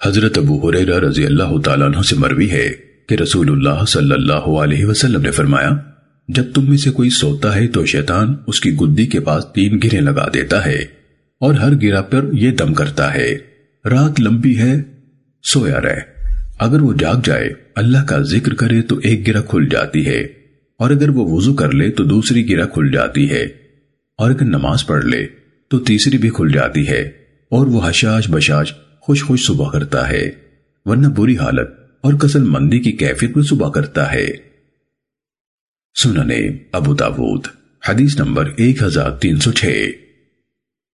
حضرت ابو حریرہ رضی اللہ تعالیٰ عنہ سے مروی ہے کہ رسول اللہ صلی اللہ علیہ وسلم نے فرمایا، جب تم میں سے کوئی سوتا ہے تو شیطان اس کی گدی کے پاس تین گریں لگا دیتا ہے اور ہر گرہ پر یہ دم کرتا ہے، رات لمبی ہے، سویا رہ۔ اگر وہ جاگ جائے، اللہ کا ذکر کرے تو ایک گرہ کھل جاتی ہے، اور اگر وہ وضو کر لے تو دوسری گرہ کھل جاتی ہے۔ اور اگر نماز پڑھ لے تو تیسری بھی کھل جاتی ہے، اور وہ حشاش بشاش خوش خوش صبح کرتا ہے، ورنہ بری حالت اور کسل مندی کی کیفیت میں صبح کرتا ہے۔ سننے ابو داود، حدیث نمبر ایک ہزار تین سو چھ۔